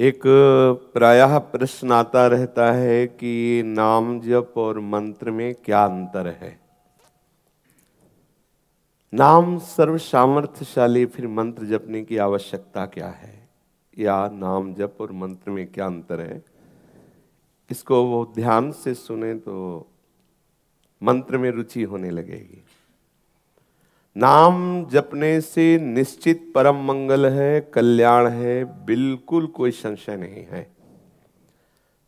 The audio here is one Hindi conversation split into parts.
एक प्रायः प्रश्न आता रहता है कि नाम जप और मंत्र में क्या अंतर है? नाम सर्व सामर्थ्यशाली फिर मंत्र जपने की आवश्यकता क्या है? या नाम जप और मंत्र में क्या अंतर है? इसको वो ध्यान से सुने तो मंत्र में रुचि होने लगेगी। नाम जपने से निश्चित परम मंगल है, कल्याण है, बिल्कुल कोई संशय नहीं है।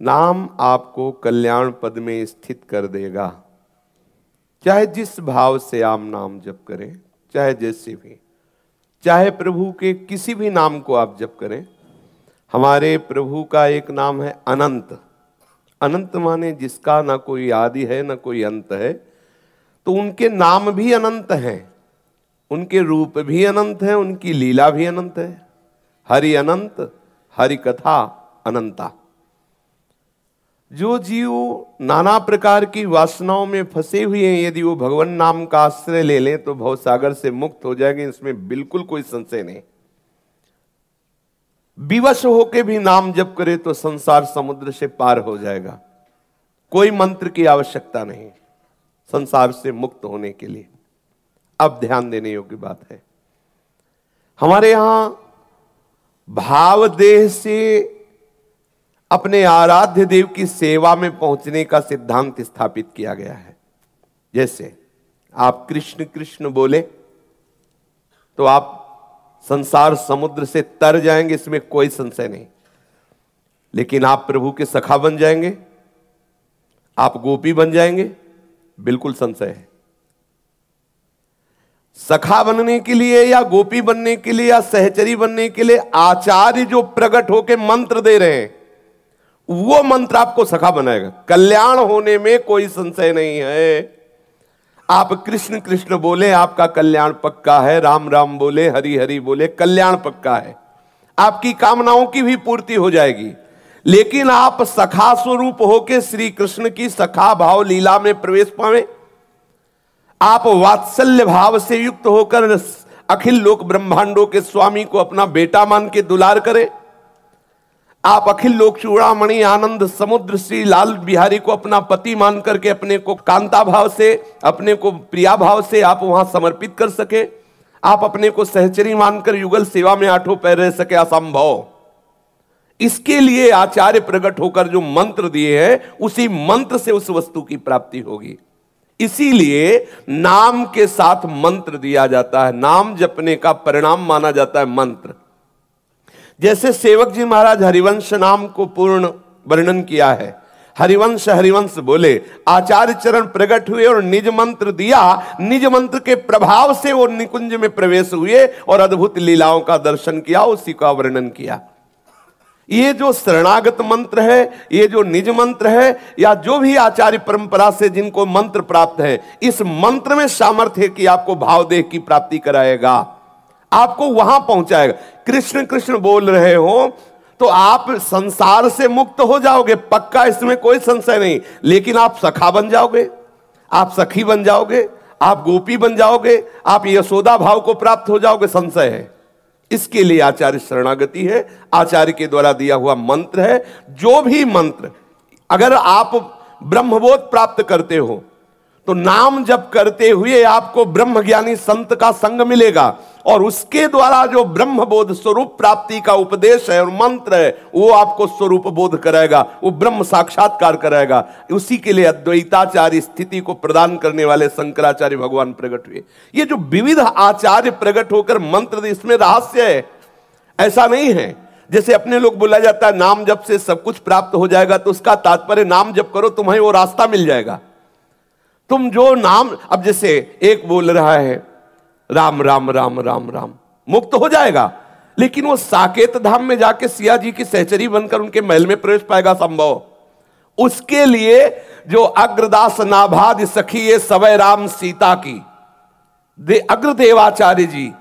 नाम आपको कल्याण पद में स्थित कर देगा। चाहे जिस भाव से आप नाम जप करें, चाहे जैसे भी, चाहे प्रभु के किसी भी नाम को आप जप करें, हमारे प्रभु का एक नाम है अनंत। अनंत माने जिसका ना कोई आदि है, ना कोई अंत है तो उनके नाम भी अनंत हैं। उनके रूप भी अनंत है, उनकी लीला भी अनंत है। हरि अनंत, हरि कथा अनंता। जो जीव नाना प्रकार की वासनाओं में फंसे हुए हैं, यदि वो भगवान नाम का आश्रय ले लें तो भव सागर से मुक्त हो जाएँगे, इसमें बिल्कुल कोई संशय नहीं। विवश होके भी नाम जप करे तो संसार समुद्र से पार हो जाएगा। कोई मंत्र की आवश्यकता नहीं, संसार से मुक्त होने के लिए। अब ध्यान देने योग्य बात है। हमारे यहाँ भाव देह से अपने आराध्य देव की सेवा में पहुँचने का सिद्धांत स्थापित किया गया है। जैसे आप कृष्ण कृष्ण बोले तो आप संसार समुद्र से तर जाएँगे, इसमें कोई संशय नहीं। लेकिन आप प्रभु के सखा बन जाएँगे, आप गोपी बन जाएँगे, बिल्कुल संशय है। सखा बनने के लिए या गोपी बनने के लिए या सहचरी बनने के लिए आचार्य जो प्रकट होकर मंत्र दे रहे हैं, वो मंत्र आपको सखा बनाएगा। कल्याण होने में कोई संशय नहीं है। आप कृष्ण कृष्ण बोले, आपका कल्याण पक्का है। राम राम बोले, हरि हरि बोले, कल्याण पक्का है। आपकी कामनाओं की भी पूर्ति हो जाएगी। लेकिन आप सखा स्वरूप होके श्री कृष्ण की सखा भाव लीला में प्रवेश पावे आप वात्सल्य भाव से युक्त होकर अखिल लोक ब्रह्मांडों के स्वामी को अपना बेटा मान के दुलार करें। आप अखिल लोक चूड़ामणि आनंद समुद्र श्री लाल बिहारी को अपना पति मान करके अपने को कांता भाव से, अपने को प्रिया भाव से आप वहाँ समर्पित कर सके। आप अपने को सहचरी मानकर युगल सेवा में आठों पैर रह सके असंभव। इसके लिए आचार्य प्रकट होकर जो मंत्र दिए हैं, उसी मंत्र से उस वस्तु की प्राप्ति होगी। इसीलिए नाम के साथ मंत्र दिया जाता है। नाम जपने का परिणाम माना जाता है मंत्र। जैसे सेवक जी महाराज हरिवंश नाम को पूर्ण वर्णन किया है। हरिवंश हरिवंश बोले, आचार्य चरण प्रकट हुए और निज मंत्र दिया। निज मंत्र के प्रभाव से वो निकुंज में प्रवेश हुए और अद्भुत लीलाओं का दर्शन किया, उसी का वर्णन किया। ये जो शरणागत मंत्र है, ये जो निज मंत्र है, या जो भी आचार्य परंपरा से जिनको मंत्र प्राप्त है, इस मंत्र में सामर्थ्य कि आपको भाव देह की प्राप्ति कराएगा। आपको वहाँ पहुंचाएगा। कृष्ण कृष्ण बोल रहे हो तो आप संसार से मुक्त हो जाओगे। पक्का इसमें कोई संशय नहीं। लेकिन आप सखा बन जाओगे, आप सखी बन जाओगे, आप गोपी बन जाओगे, आप यशोदा भाव को प्राप्त हो जाओगे, संशय है। इसके लिए आचार्य शरणागति है, आचार्य के द्वारा दिया हुआ मंत्र है, जो भी मंत्र, अगर आप ब्रह्मबोध प्राप्त करते हो तो नाम जप करते हुए आपको ब्रह्मज्ञानी संत का संग मिलेगा। और उसके द्वारा जो ब्रह्म बोध स्वरूप प्राप्ति का उपदेश है और मंत्र है, वो आपको स्वरूप बोध कराएगा, वो ब्रह्म साक्षात्कार कराएगा। उसी के लिए अद्वैताचार्य स्थिति को प्रदान करने वाले शंकराचार्य भगवान प्रकट हुए। ये जो विविध आचार्य प्रकट होकर मंत्र इसमें रहस्य है। ऐसा नहीं है। जैसे अपने लोग बोला जाता है, नाम जब से सब कुछ प्राप्त हो जाएगा तो उसका तात्पर्य नाम जब करो, तुम्हें वो रास्ता मिल जाएगा। तुम जो नाम, अब जैसे एक बोल रहा है राम राम राम राम राम। मुक्त हो जाएगा। लेकिन वो साकेत धाम में जाके सिया जी की सहचरी बनकर उनके महल में प्रवेश पाएगा संभव। उसके लिए जो अग्रदास नाभाद सखी ये सवय राम सीता की, दे अग्रदेवाचार्य जी,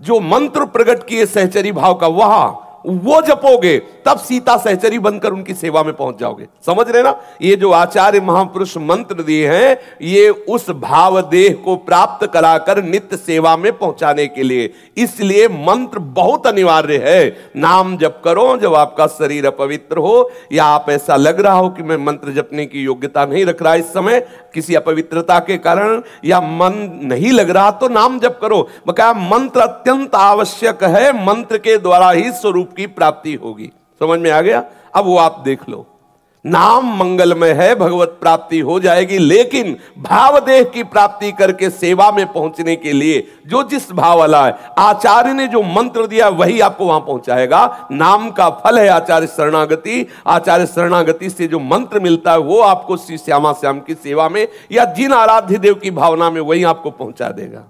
जो मंत्र प्रकट किए सहचरी भाव का, वहाँ वो जपोगे, तब सीता सहचरी बनकर उनकी सेवा में पहुँच जाओगे। समझ रहे ना? ये जो आचार्य महापुरुष मंत्र दिए हैं, ये उस भाव देह को प्राप्त कराकर नित्य सेवा में पहुँचाने के लिए। इसलिए मंत्र बहुत अनिवार्य है। नाम जप करो, जब आपका शरीर अपवित्र हो, या आप ऐसा लग रहा हो कि मैं मंत्र जपने की योग्यता नहीं रख रहा इस समय, किसी अपवित्रता के कारण, या मन नहीं लग रहा तो नाम जप करो। बकाया मंत्र अत्यंत आवश्यक है, मंत्र के द्वारा ही स्वरूप की प्राप्ति होगी। समझ में आ गया? अब वो आप देख लो। नाम मंगलमय है, भगवत प्राप्ति हो जाएगी, लेकिन भाव देह की प्राप्ति करके सेवा में पहुँचने के लिए जो जिस भाव वाला है, आचार्य ने जो मंत्र दिया, वही आपको वहाँ पहुंचाएगा। नाम का फल है आचार्य शरणागति। आचार्य शरणागति से जो मंत्र मिलता है, वो आपको श्री श्यामा श्याम की सेवा में या जिन आराध्य देव की भावना में, वही आपको पहुँचा देगा।